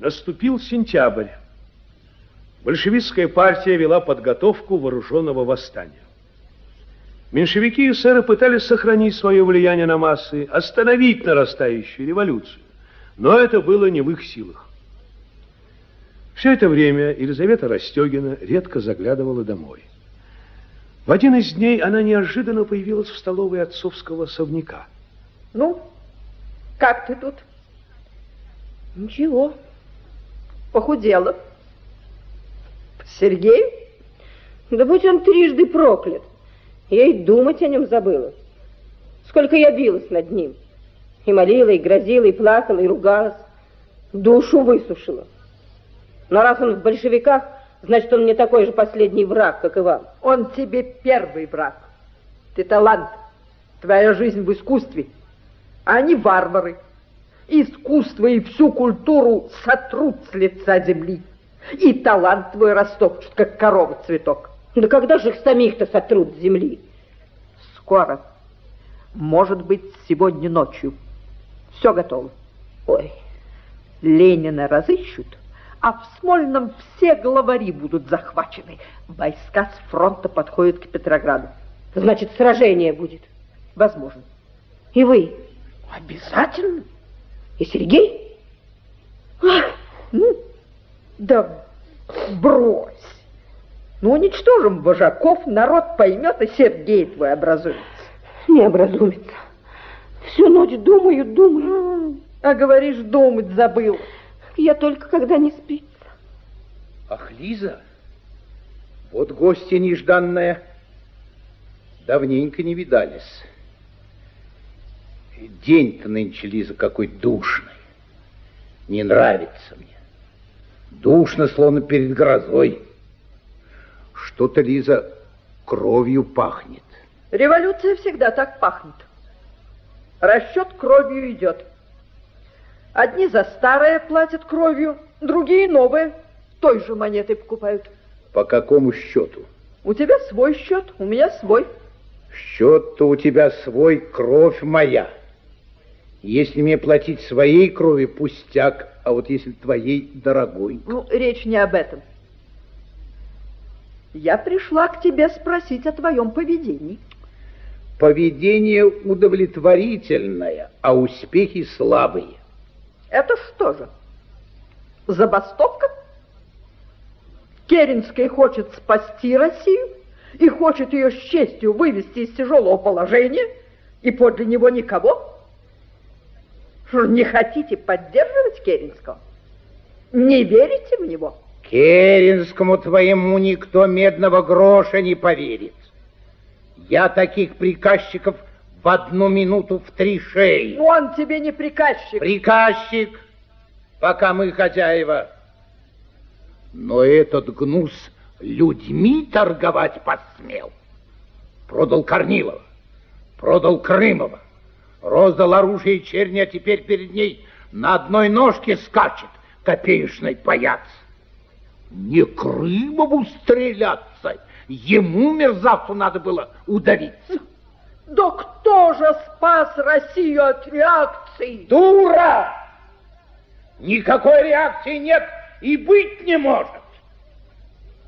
Наступил сентябрь. Большевистская партия вела подготовку вооруженного восстания. Меньшевики и эсеры пытались сохранить свое влияние на массы, остановить нарастающую революцию. Но это было не в их силах. Все это время Елизавета Растегина редко заглядывала домой. В один из дней она неожиданно появилась в столовой отцовского особняка. Ну, как ты тут? Ничего. Похудела. Сергей? Да будь он трижды проклят. Я и думать о нем забыла. Сколько я билась над ним. И молила, и грозила, и плакала, и ругалась. Душу высушила. Но раз он в большевиках, значит, он мне такой же последний враг, как и вам. Он тебе первый враг. Ты талант. Твоя жизнь в искусстве. А они варвары. Искусство и всю культуру сотрут с лица земли. И талант твой растопчут, как корова цветок. Да когда же их самих-то сотрут с земли? Скоро. Может быть, сегодня ночью. Все готово. Ой. Ленина разыщут, а в Смольном все главари будут захвачены. Войска с фронта подходят к Петрограду. Значит, сражение будет. Возможно. И вы? Обязательно. И Сергей? Ах, ну, да брось. Ну, уничтожим вожаков, народ поймет, и Сергей твой образуется. Не образумится. Всю ночь думаю, думаю. А говоришь, думать забыл. Я только когда не спится. Ах, Лиза, вот гостья нежданная. Давненько не видались. День-то нынче, Лиза, какой душный. Не нравится мне. Душно, словно перед грозой. Что-то, Лиза, кровью пахнет. Революция всегда так пахнет. Расчет кровью идет. Одни за старое платят кровью, другие новые той же монетой покупают. По какому счету? У тебя свой счет, у меня свой. Счет-то у тебя свой, кровь моя. Если мне платить своей крови, пустяк, а вот если твоей, дорогой. Ну, речь не об этом. Я пришла к тебе спросить о твоем поведении. Поведение удовлетворительное, а успехи слабые. Это что же? Забастовка? Керенский хочет спасти Россию и хочет ее с честью вывести из тяжелого положения, и подле него никого? Что, не хотите поддерживать Керенского? Не верите в него? Керенскому твоему никто медного гроша не поверит. Я таких приказчиков в одну минуту в три шеи. Он тебе не приказчик. Приказчик, пока мы хозяева. Но этот гнус людьми торговать посмел. Продал Корнилова, продал Крымова, роздал оружие черни, а теперь перед ней на одной ножке скачет копеечный паяц. Не Крымову стреляться, ему, мерзавцу, надо было удавиться. Да кто же спас Россию от реакции? Дура! Никакой реакции нет и быть не может.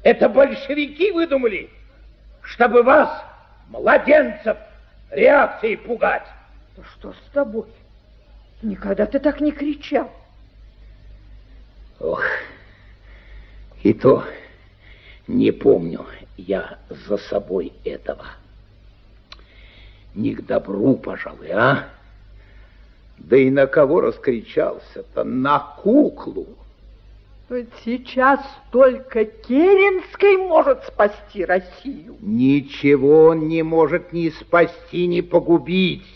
Это большевики выдумали, чтобы вас, младенцев, реакцией пугать. Да что с тобой? Никогда ты так не кричал. Ох, и то не помню я за собой этого. Не к добру, пожалуй, а? Да и на кого раскричался-то? На куклу. Ведь сейчас только Керенский может спасти Россию. Ничего он не может ни спасти, ни погубить.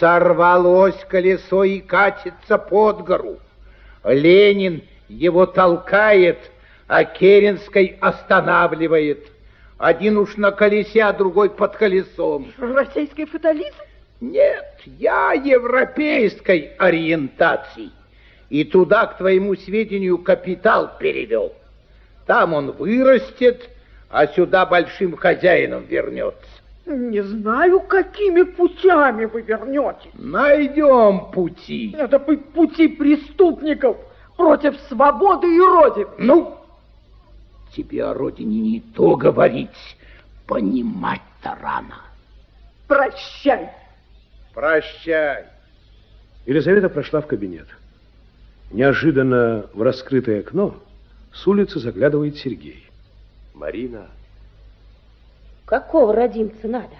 Сорвалось колесо и катится под гору. Ленин его толкает, а Керенский останавливает. Один уж на колесе, а другой под колесом. Российский фатализм? Нет, я европейской ориентации. И туда, к твоему сведению, капитал перевел. Там он вырастет, а сюда большим хозяином вернется. Не знаю, какими путями вы вернетесь. Найдем пути. Это пути преступников, против свободы и Родины. Ну, тебе о родине не то говорить, понимать-то рано. Прощай. Прощай. Елизавета прошла в кабинет. Неожиданно в раскрытое окно с улицы заглядывает Сергей. Марина, Какого родимца надо?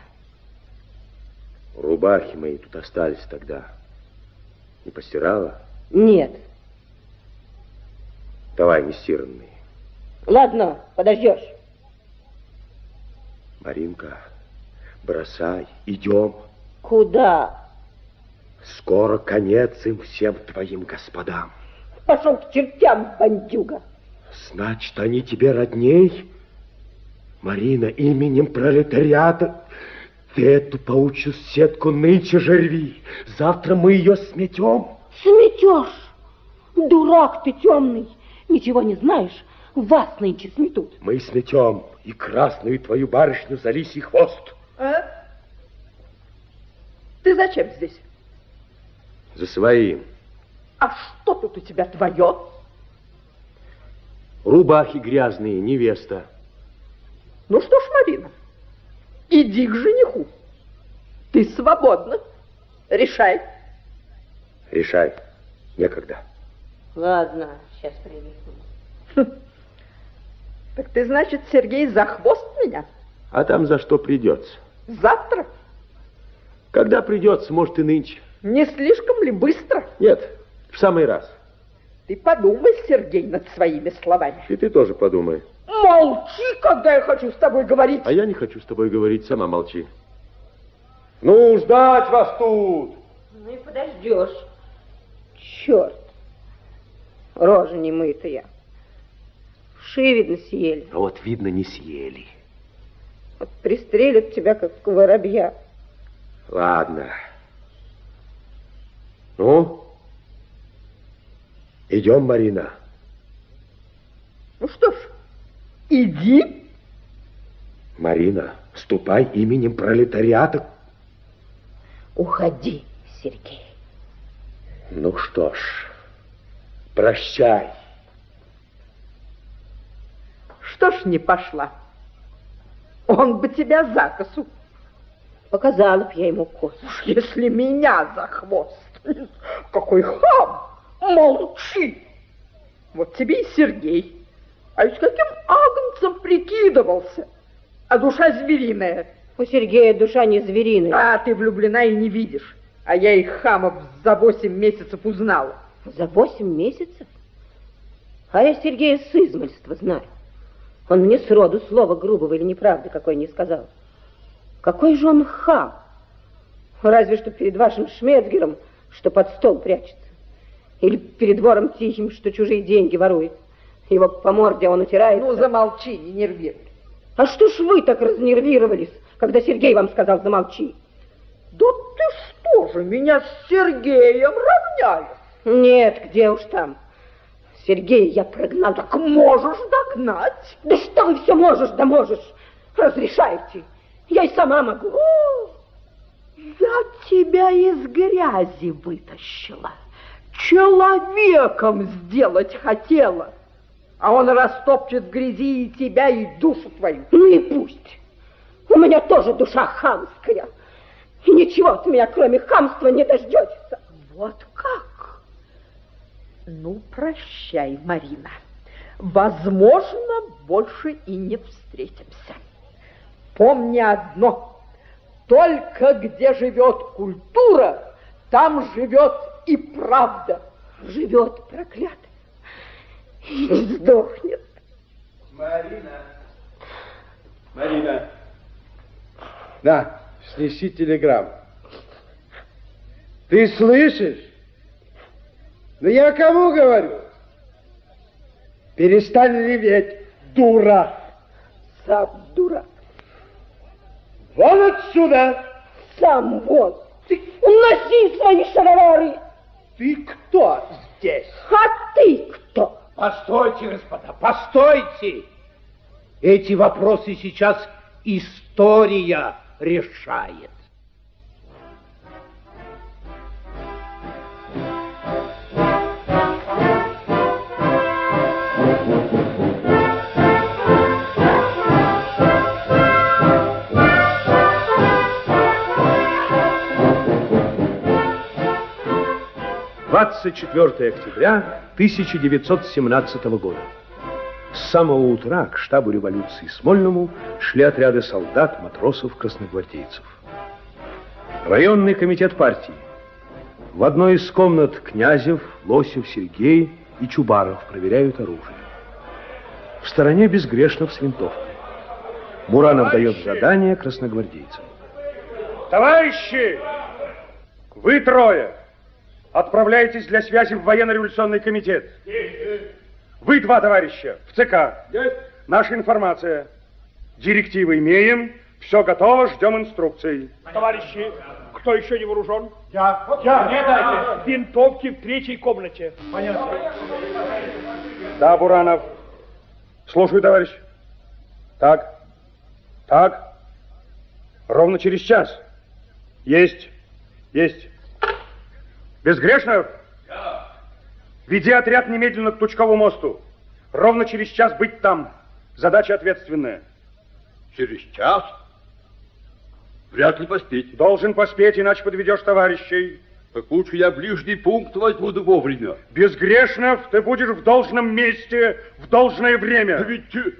рубахи мои тут остались тогда. Не постирала? Нет. Давай, не стиранные. Ладно, подождешь. Маринка, бросай, идем. Куда? Скоро конец им всем твоим господам. Пошел к чертям, бандюга. Значит, они тебе родней? Марина, именем пролетариата ты эту паучью сетку нынче же рви. Завтра мы ее сметем. Сметешь. Дурак ты темный. Ничего не знаешь. Вас нынче сметут. Мы сметем и красную твою барышню за лисий хвост. А? Ты зачем здесь? За своим. А что тут у тебя твое? Рубахи грязные, невеста. Ну что ж, Марина, иди к жениху. Ты свободна. Решай. Решай. Некогда. Ладно, сейчас принесу. Так ты, значит, Сергей, за хвост меня? А там за что придется? Завтра? Когда придется, может, и нынче. Не слишком ли быстро? Нет, в самый раз. Ты подумай, Сергей, над своими словами. И ты тоже подумай. Молчи, когда я хочу с тобой говорить. А я не хочу с тобой говорить, сама молчи. Ну, ждать вас тут! Ну и подождешь. Черт. Рожа не мытая. Ши, видно, съели. А вот, видно, не съели. Вот пристрелят тебя, как воробья. Ладно. Ну? Идем, Марина. Ну что ж, иди. Марина, ступай именем пролетариата. Уходи, Сергей. Ну что ж, прощай. Что ж не пошла? Он бы тебя за косу. Показала б я ему косу. Уж если меня за хвост. Какой хам! Молчи! Вот тебе и Сергей. А ведь каким агнцем прикидывался? А душа звериная. У Сергея душа не звериная. А ты влюблена и не видишь. А я их хамов за восемь месяцев узнала. За восемь месяцев? А я Сергея с измольства знаю. Он мне сроду слова грубого или неправды какой не сказал. Какой же он хам! Разве что перед вашим Шмецгером, что под стол прячется. Или перед вором тихим, что чужие деньги ворует. Его по морде он утирает. Ну, замолчи, не нервируй. А что ж вы так разнервировались, когда Сергей вам сказал замолчи? Да ты что же, меня с Сергеем равняешь? Нет, где уж там. Сергея я прогнал. Так можешь догнать. Да что вы все можешь, да можешь. Разрешайте. Я и сама могу. Я тебя из грязи вытащила. Человеком сделать хотела. А он растопчет в грязи и тебя, и душу твою. Ну и пусть. У меня тоже душа хамская. И ничего от меня, кроме хамства, не дождетесь. Вот как? Ну, прощай, Марина. Возможно, больше и не встретимся. Помни одно. Только где живет культура, там живет и правда. Живет проклятый. И не сдохнет. Марина. Марина. На, снеси телеграмму. Ты слышишь? Да я кому говорю? Перестань реветь, дура. Сам дурак. Вон отсюда! Сам вон. Ты уноси свои шаровары. Ты кто здесь? А ты кто? Постойте, господа, постойте! Эти вопросы сейчас история решает. Двадцать четвертое октября 1917 года. С самого утра к штабу революции Смольному шли отряды солдат, матросов, красногвардейцев. Районный комитет партии. В одной из комнат Князев, Лосев, Сергей и Чубаров проверяют оружие. В стороне Безгрешнов с винтовкой. Буранов дает задание красногвардейцам. Товарищи, вы трое Отправляйтесь для связи в военно-революционный комитет. Вы два товарища в ЦК. Наша информация. Директивы имеем. Все готово, ждем инструкций. Товарищи, кто еще не вооружен? Я. Я. Мне дайте. Винтовки в третьей комнате. Понятно. Да, Буранов. Слушаю, товарищ. Так. Так. Ровно через час. Есть. Есть. Безгрешнов? Я. Веди отряд немедленно к Тучкову мосту. Ровно через час быть там. Задача ответственная. Через час? Вряд ли поспеть. Должен поспеть, иначе подведешь товарищей. Так лучше я ближний пункт возьму да вовремя. Безгрешнов, ты будешь в должном месте, в должное время. Да ведь э,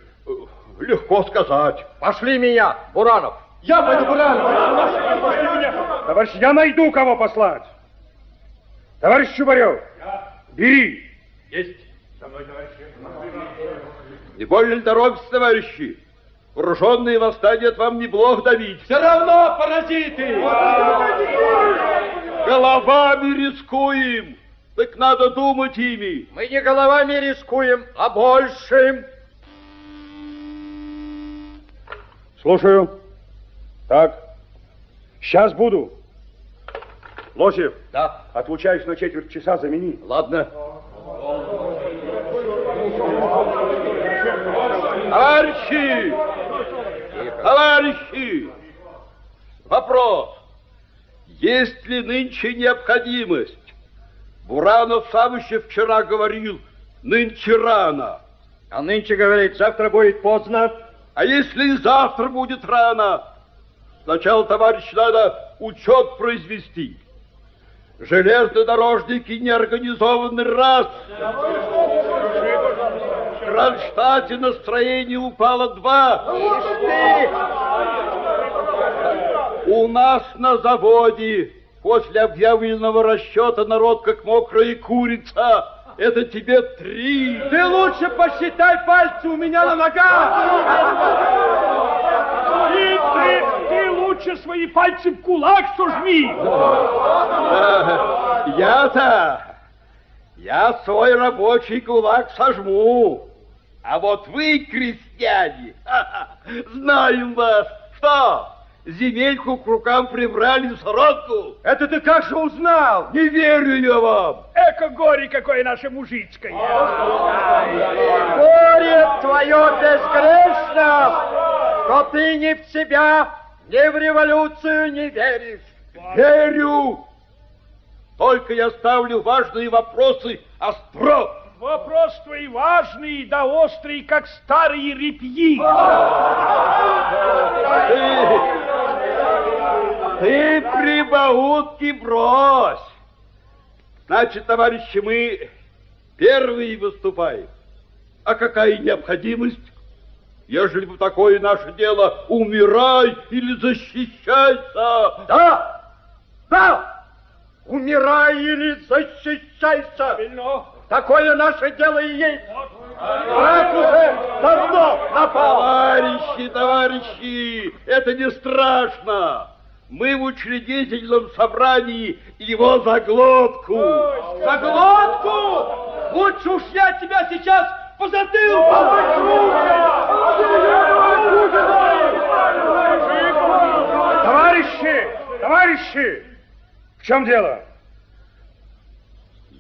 легко сказать. Пошли меня, Буранов. Я пойду, Буранов. Товарищ, я найду, кого послать. Товарищ Чубарев, бери. Есть. Со мной, товарищи. Не больно ли торопитесь, товарищи? Вооруженные восстания от вам неплохо давить. Все равно паразиты! Головами рискуем. Так надо думать ими. Мы не головами рискуем, а большим. Слушаю. Так. Сейчас буду. Лосев. Да. Отлучаюсь на четверть часа, замени. Ладно. Товарищи! Товарищи! Вопрос. Есть ли нынче необходимость? Буранов сам еще вчера говорил, нынче рано. А нынче говорит, завтра будет поздно. А если и завтра будет рано? Сначала, товарищ, надо учет произвести. Железнодорожники не организованы раз. В Кронштадте настроение упало два. У нас на заводе после объявленного расчета народ как мокрая курица. Это тебе три. Ты лучше посчитай пальцы у меня на ногах. Ты, ты, ты лучше свои пальцы в кулак сужми. Я-то, я свой рабочий кулак сожму. А вот вы, крестьяне, знаю вас, что, земельку к рукам прибрали сродку? Это ты как же узнал? Не верю я вам. Эко горе какое наше мужицкое. Горе твое безгрешно, что ты ни в себя, ни в революцию не веришь. Верю. Только я ставлю важные вопросы остро. Вопрос твой важный, да острый, как старые репьи. Ты, ты прибаутки брось. Значит, товарищи, мы первые выступаем. А какая необходимость? Ежели бы такое наше дело, умирай или защищайся. Да, да, умирай или защищайся. Правильно. Такое наше дело и есть. Враг уже давно напал. Товарищи, товарищи, это не страшно. Мы в учредительном собрании его за глотку. За глотку? Лучше уж я тебя сейчас по затылку. Товарищи, товарищи, в чем дело?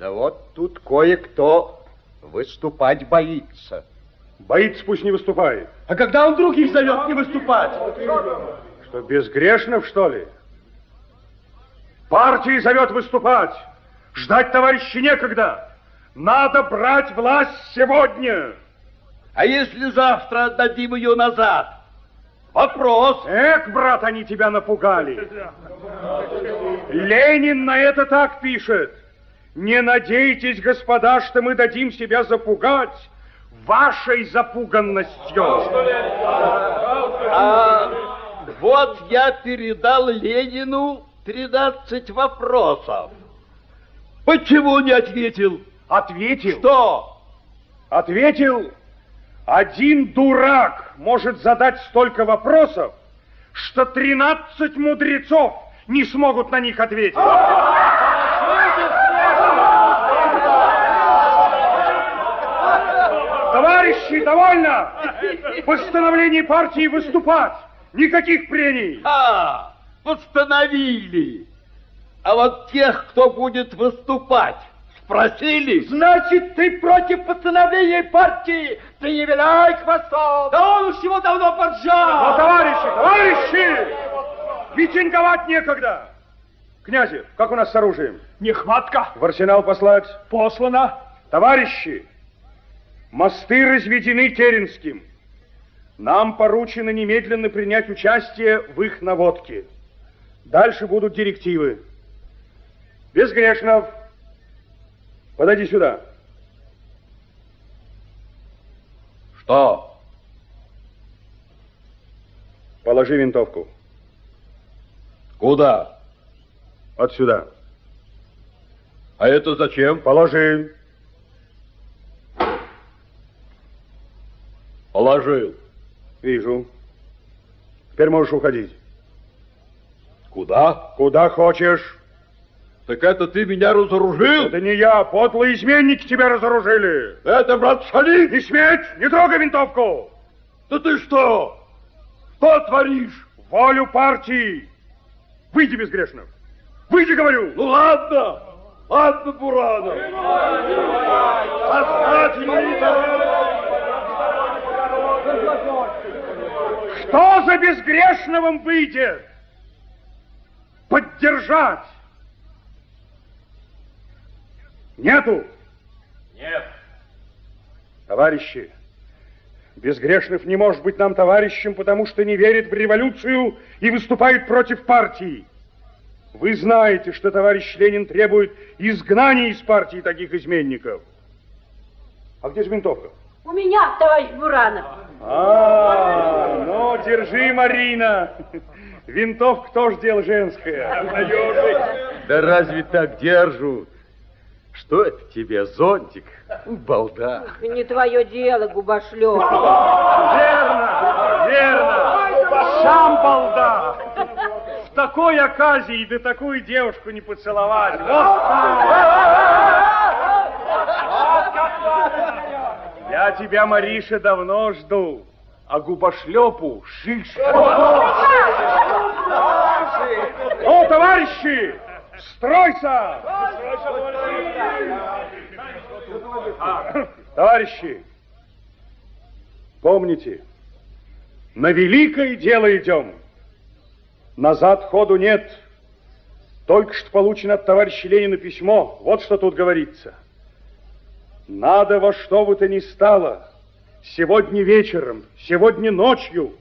Да вот тут кое-кто выступать боится. Боится, пусть не выступает. А когда он других зовет не выступать? Что, безгрешнов, что ли? Партии зовет выступать. Ждать, товарищи, некогда. Надо брать власть сегодня. А если завтра отдадим ее назад? Вопрос. Эх, брат, они тебя напугали. Ленин на это так пишет. Не надейтесь, господа, что мы дадим себя запугать вашей запуганностью. А вот я передал Ленину 13 вопросов. Почему не ответил? Ответил. Что? Ответил. Один дурак может задать столько вопросов, что 13 мудрецов не смогут на них ответить. Товарищи, довольно! В постановлении партии выступать! Никаких прений! А, постановили! А вот тех, кто будет выступать, спросили? Значит, ты против постановления партии? Ты не виляй хвостом! Да он уж его давно Но, поджал! товарищи, товарищи! Митинговать некогда! Князев, как у нас с оружием? Нехватка В арсенал послать? послана. Товарищи, мосты разведены Теренским. Нам поручено немедленно принять участие в их наводке. Дальше будут директивы. Безгрешнов, подойди сюда. Что? Положи винтовку. Куда? Отсюда. А это зачем? Положи. Положил. Вижу. Теперь можешь уходить. Куда? Куда хочешь. Так это ты меня разоружил? Это не я, подлые изменники тебя разоружили. Это, брат Шалин? Не сметь, не трогай винтовку. Да ты что? Что творишь? Волю партии. Выйди, Безгрешнов. Выйди, говорю. Ну ладно, ладно, Буранов. Оставь Кто за Безгрешновым выйдет? Поддержать. Нету? Нет. Товарищи, Безгрешнов не может быть нам товарищем, потому что не верит в революцию и выступает против партии. Вы знаете, что товарищ Ленин требует изгнания из партии таких изменников. А где же винтовка? У меня, товарищ Буранов. А, ну, держи, Марина. Винтовка тоже дело женское. Да разве так держат? Что это тебе, зонтик? Балда. Не твое дело, губошлеп. Верно, верно. Сам балда. В такой оказии да такую девушку не поцеловать. Вот Я тебя, Мариша, давно жду. А губошлепу шишка. Ну, товарищи, стройся! Товарищи, помните, на великое дело идем. Назад ходу нет. Только что получено от товарища Ленина письмо. Вот что тут говорится. Надо во что бы то ни стало, сегодня вечером, сегодня ночью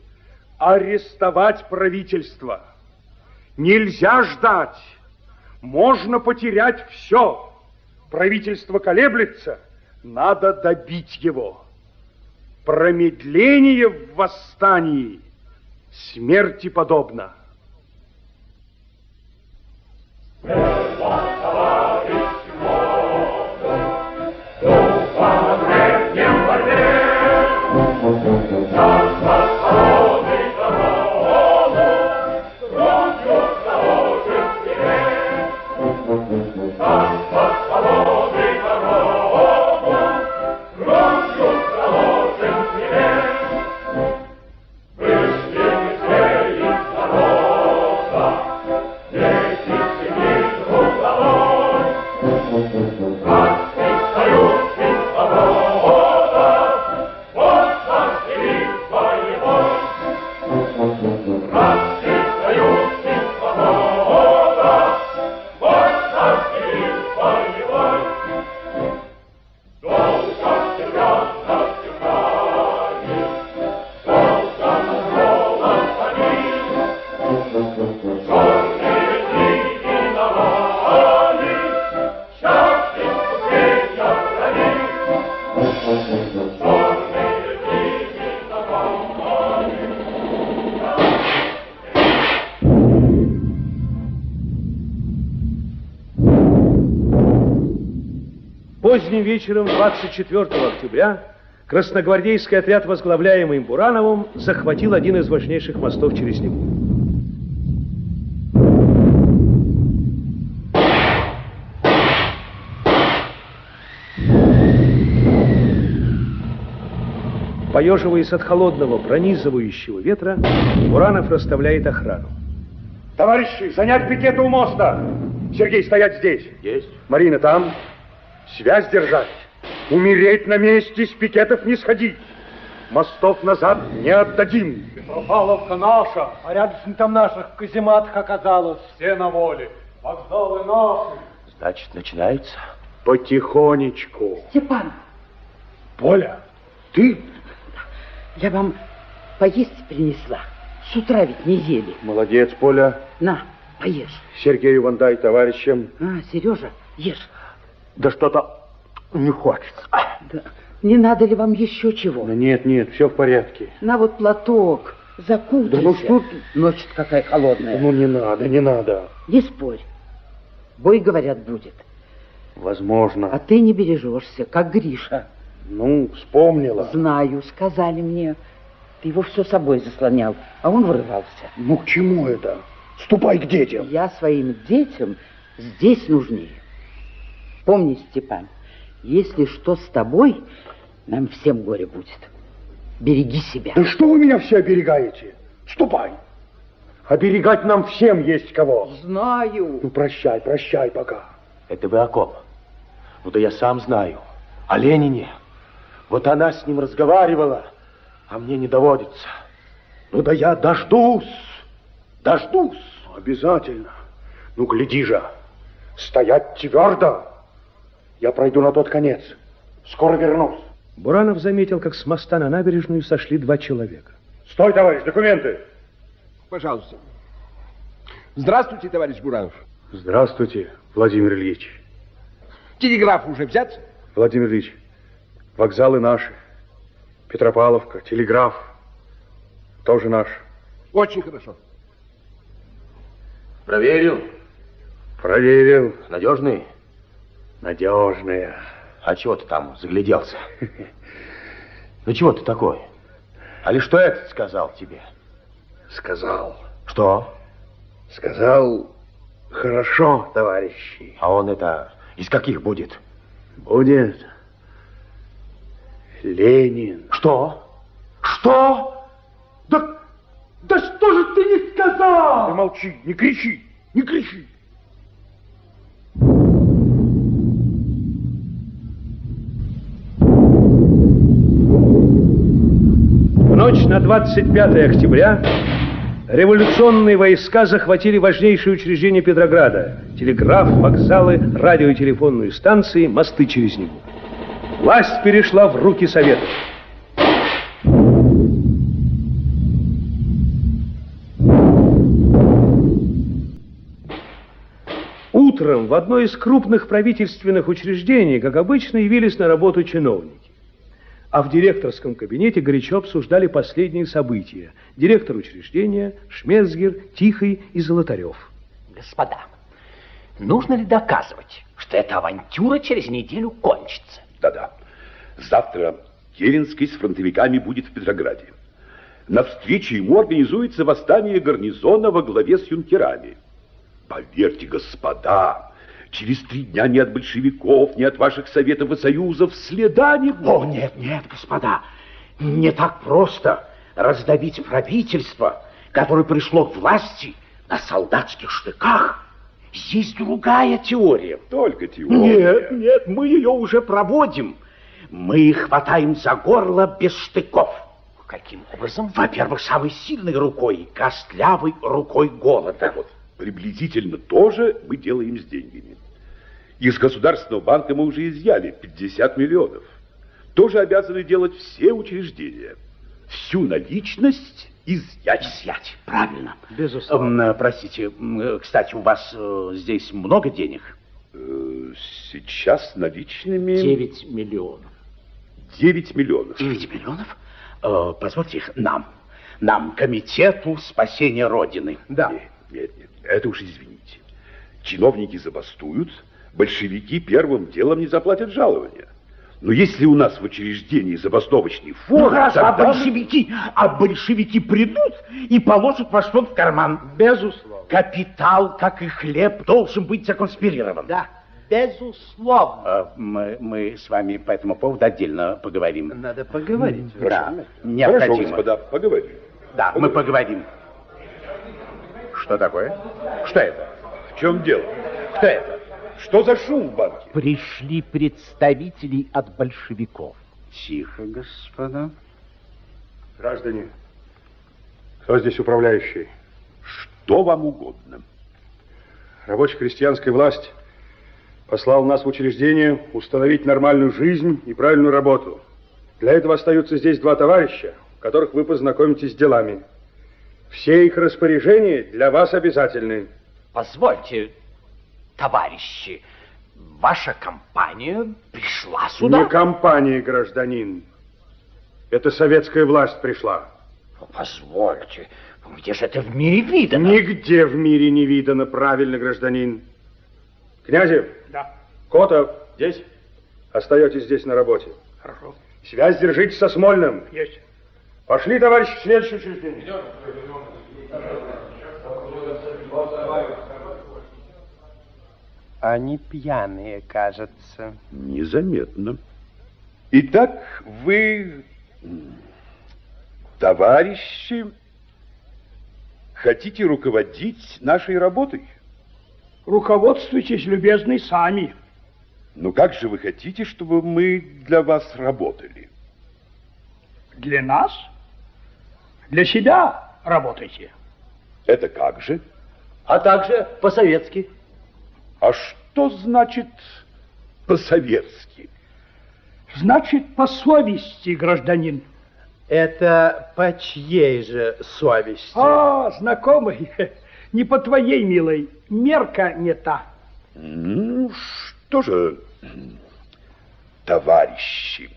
арестовать правительство. Нельзя ждать. Можно потерять все. Правительство колеблется, надо добить его. Промедление в восстании смерти подобно. Вечером 24 октября красногвардейский отряд, возглавляемый Бурановым, захватил один из важнейших мостов через него. Поеживаясь от холодного, пронизывающего ветра, Буранов расставляет охрану. Товарищи, занять пикет у моста. Сергей, стоять здесь. Есть. Марина там. Связь держать. Умереть на месте, с пикетов не сходить. Мостов назад не отдадим. Петропавловка наша, а рядом там наших казематах оказалось. Все на воле. Вокзалы наши. Значит, начинается? Потихонечку. Степан, Поля, ты? я вам поесть принесла. С утра ведь не ели. Молодец, Поля. На, поешь. Сергею вон дай товарищам. А, Сережа, ешь. Да что-то не хочется. Да. Не надо ли вам еще чего? Да нет, нет, все в порядке. На вот платок, закутайся. Да ну что? Ночь какая холодная. Ну не надо, не надо. Не спорь. Бой, говорят, будет. Возможно. А ты не бережешься, как Гриша. Ну, вспомнила. Знаю, сказали мне. Ты его все собой заслонял, а он вырывался. Ну к чему это? Ступай к детям. Я своим детям здесь нужнее. Помни, Степан, если что с тобой, нам всем горе будет. Береги себя. Да что вы меня все оберегаете? Ступай. Оберегать нам всем есть кого. Знаю. Ну, прощай, прощай пока. Это вы о ком? Ну да я сам знаю. О Ленине. Вот она с ним разговаривала, а мне не доводится. Ну да я дождусь, дождусь. Обязательно. Ну, гляди же. Стоять твердо. Я пройду на тот конец. Скоро вернусь. Буранов заметил, как с моста на набережную сошли два человека. Стой, товарищ, документы. Пожалуйста. Здравствуйте, товарищ Буранов. Здравствуйте, Владимир Ильич. Телеграф уже взят? Владимир Ильич, вокзалы наши. Петропавловка, телеграф. Тоже наш. Очень хорошо. Проверил. Проверил. Надежный? Надежные. А чего ты там загляделся? Ну чего ты такой? А ли что этот сказал тебе? Сказал. Что? Сказал, хорошо, товарищи. А он это из каких будет? Будет Ленин. Что? Что? Да, да что же ты не сказал? Ты молчи, не кричи, не кричи. Ночь на 25 октября революционные войска захватили важнейшие учреждения Петрограда. Телеграф, вокзалы, радио и телефонные станции, мосты через него. Власть перешла в руки Советов. Утром в одно из крупных правительственных учреждений, как обычно, явились на работу чиновники. А в директорском кабинете горячо обсуждали последние события. Директор учреждения, Шмезгер, Тихий и Золотарев. Господа, нужно ли доказывать, что эта авантюра через неделю кончится? Да-да. Завтра Керенский с фронтовиками будет в Петрограде. На встрече ему организуется восстание гарнизона во главе с юнкерами. Поверьте, господа, через три дня ни от большевиков, ни от ваших советов и союзов следа не будет. О, нет, нет, господа, не так просто раздавить правительство, которое пришло к власти на солдатских штыках. Здесь другая теория. Только теория. Нет, нет, мы ее уже проводим. Мы хватаем за горло без штыков. Каким образом? Во-первых, самой сильной рукой, костлявой рукой голода. Вот, приблизительно то же мы делаем с деньгами. Из Государственного банка мы уже изъяли 50 миллионов. Тоже обязаны делать все учреждения. Всю наличность изъять. Изъять, правильно. Безусловно. Эм, простите, м, кстати, у вас э, здесь много денег? Э, Сейчас наличными... 9 миллионов. 9 миллионов. 9 миллионов? Э, позвольте их нам. Нам, Комитету спасения Родины. Да. Нет, нет, нет, это уж извините. Чиновники забастуют, большевики первым делом не заплатят жалования. Но если у нас в учреждении забастовочный фонд, Ну, хорошо, а тогда... большевики, а большевики придут и положат ваш фонд в карман. Безусловно. Капитал, как и хлеб, должен быть законспирирован. Да, безусловно. А, Мы, мы с вами по этому поводу отдельно поговорим. Надо поговорить. Да, Хорошо, необходимо. господа, поговорим. Да, мы поговорим. Что такое? Что это? В чем дело? Кто это? Что за шум в банке? Пришли представители от большевиков. Тихо, господа. Граждане, кто здесь управляющий? Что вам угодно? Рабоче-крестьянская власть послал нас в учреждение установить нормальную жизнь и правильную работу. Для этого остаются здесь два товарища, которых вы познакомитесь с делами. Все их распоряжения для вас обязательны. Позвольте, товарищи, ваша компания пришла сюда? Не компания, гражданин. Это советская власть пришла. Ну, Позвольте, где же это в мире видано? Нигде в мире не видано, правильно, гражданин. Князев. Да. Котов. Здесь? Остаетесь здесь на работе. Хорошо. Связь держите со Смольным. Есть. Пошли, товарищи, в следующее учреждение. Они пьяные, кажется. Незаметно. Итак, вы, товарищи, хотите руководить нашей работой? Руководствуйтесь, любезный, сами. Ну как же вы хотите, чтобы мы для вас работали? Для нас? Для себя работайте. Это как же? А также по-советски. А что значит по-советски? Значит, по совести, гражданин. Это по чьей же совести? А, знакомый, не по твоей, милой, мерка не та. Ну, что же, товарищи,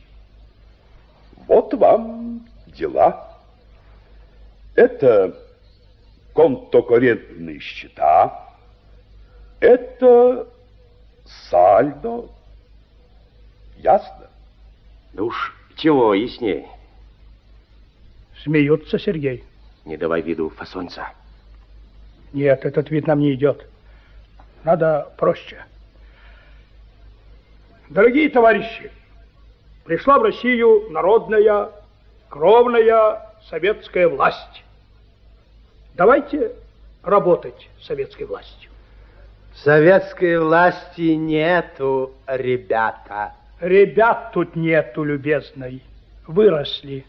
вот вам дела. Это контокоррентные счета, это сальдо. Ясно? Да уж чего ясней. Смеются, Сергей. Не давай виду фасонца. Нет, этот вид нам не идет. Надо проще. Дорогие товарищи, пришла в Россию народная, кровная советская власть. Давайте работать советской властью. Советской власти нету, ребята. Ребят тут нету, любезной. Выросли.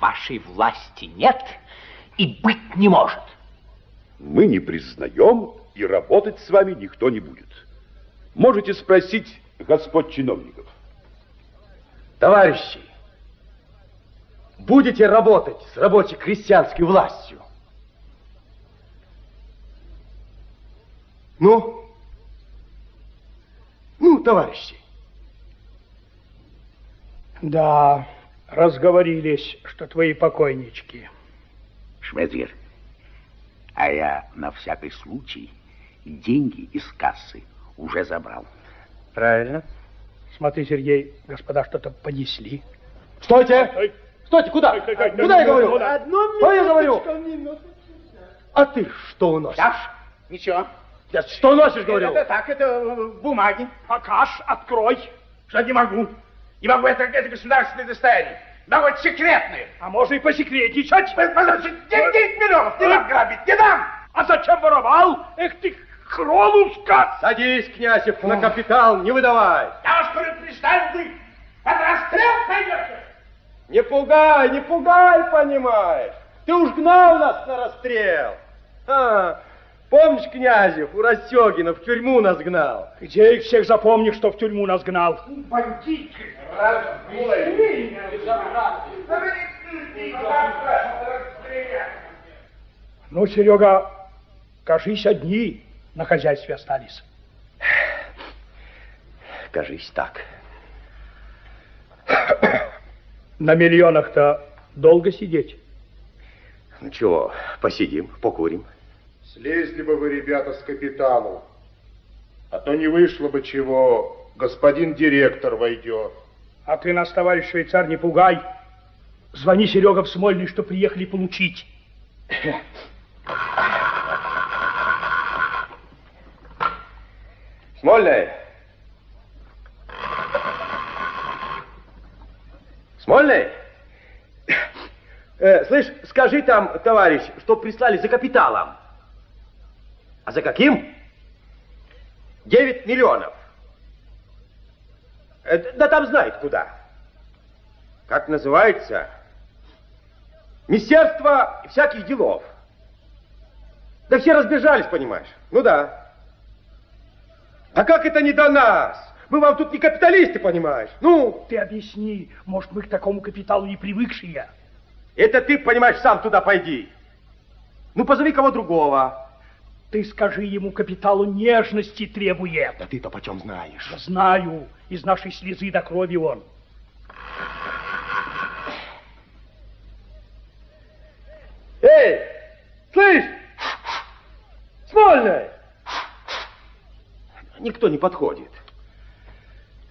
Вашей власти нет и быть не может. Мы не признаем, и работать с вами никто не будет. Можете спросить господ чиновников. Товарищи, будете работать с рабочей крестьянской властью? Ну? Ну, товарищи. Да, разговорились, что твои покойнички. Шмедвер, а я на всякий случай деньги из кассы уже забрал. Правильно. Смотри, Сергей, господа что-то понесли. Стойте! Стойте, куда? Куда я говорю? Одну Что я говорю? А ты что уносишь? Дашь? Ничего. Я что носишь, говорю? Это так, это э, бумаги. Покаж, открой. Что не могу. Не могу, это, это государственное достояние. Да вот секретное. А можно и посекретничать. Послушайте, 10 миллионов не дам грабить, не дам. А зачем воровал? Эх ты, хронуска! Садись, князев, на капитал, не выдавай. Я вас предупреждаю, пойдете. Не пугай, не пугай, понимаешь. Ты уж гнал нас на расстрел. А, помнишь, князев, у Растегина в тюрьму нас гнал? Где их всех запомнишь, что в тюрьму нас гнал? Бандиты. Ну, Серега, кажись, одни на хозяйстве остались. Кажись так. На миллионах-то долго сидеть. Ну чего, посидим, покурим. Слезли бы вы, ребята, с капиталу. А то не вышло бы чего, господин директор войдет. А ты нас, товарищ швейцар, не пугай. Звони Серега в Смольный, что приехали получить. Смольный! Смольный! Э, слышь, скажи там, товарищ, что прислали за капиталом. А за каким? 9 миллионов. Э, да там знает куда. Как называется? Министерство всяких делов. Да все разбежались, понимаешь? Ну да. А как это не до нас? Мы вам тут не капиталисты, понимаешь? Ну? Ты объясни, может, мы к такому капиталу не привыкшие. Это ты, понимаешь, сам туда пойди. Ну, позови кого другого. Ты скажи ему, капиталу нежности требует. Да ты-то почем знаешь? Я знаю, из нашей слезы до крови он. Эй, слышь, Смольная! Никто не подходит.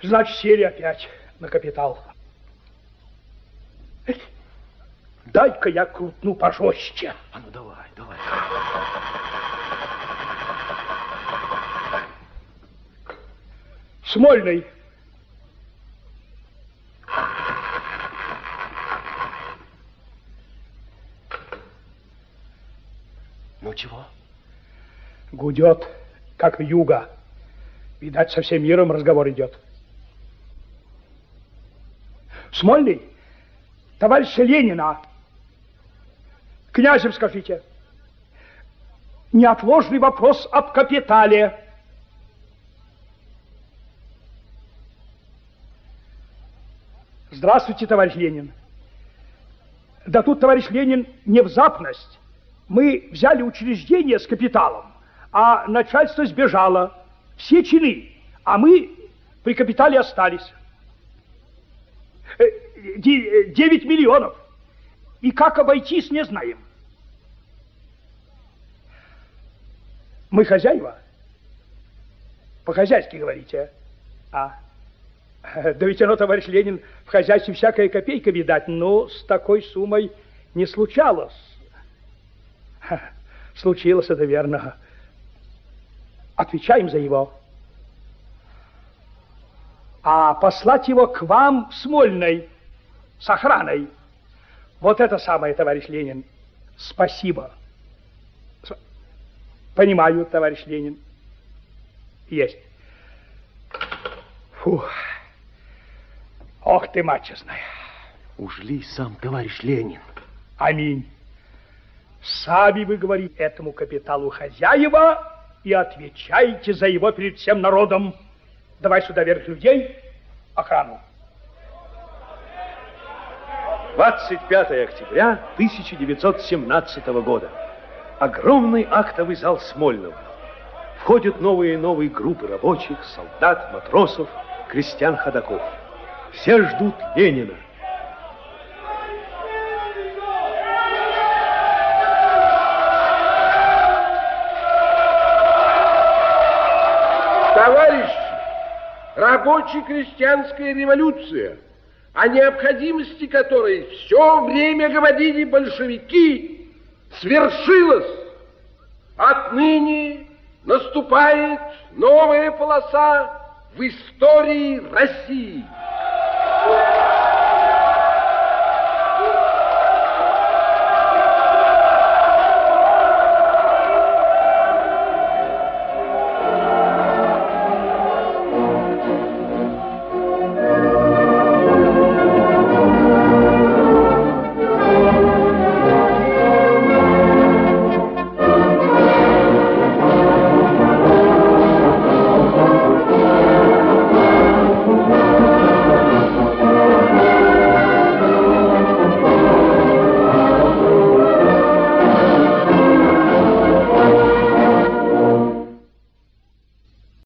Значит, сели опять на капитал. Дай-ка я крутну пожестче. А ну давай, давай. Смольный. Ну чего? Гудет, как юга. Видать, со всем миром разговор идет. Смольный, товарища Ленина, князем скажите, неотложный вопрос об капитале. Здравствуйте, товарищ Ленин. Да тут, товарищ Ленин, не взапность. Мы взяли учреждение с капиталом, а начальство сбежало. Все чины, а мы при капитале остались. Э, девять миллионов. И как обойтись, не знаем. Мы хозяева? По-хозяйски говорите, а? Да ведь оно, товарищ Ленин, в хозяйстве всякая копейка, видать, но с такой суммой не случалось. Случилось это верно. Отвечаем за его. А послать его к вам в Смольной с охраной. Вот это самое, товарищ Ленин. Спасибо. Понимаю, товарищ Ленин. Есть. Фух. Ох ты, мать честная. Уж ли сам товарищ Ленин. Аминь. Сами вы говорите этому капиталу хозяева и отвечаете за его перед всем народом. Давай сюда вверх людей, охрану. 25 октября 1917 года. Огромный актовый зал Смольного. Входят новые и новые группы рабочих, солдат, матросов, крестьян-ходаков. Все ждут Ленина. Товарищи, рабоче-крестьянская революция, о необходимости которой все время говорили большевики, свершилась. Отныне наступает новая полоса в истории России.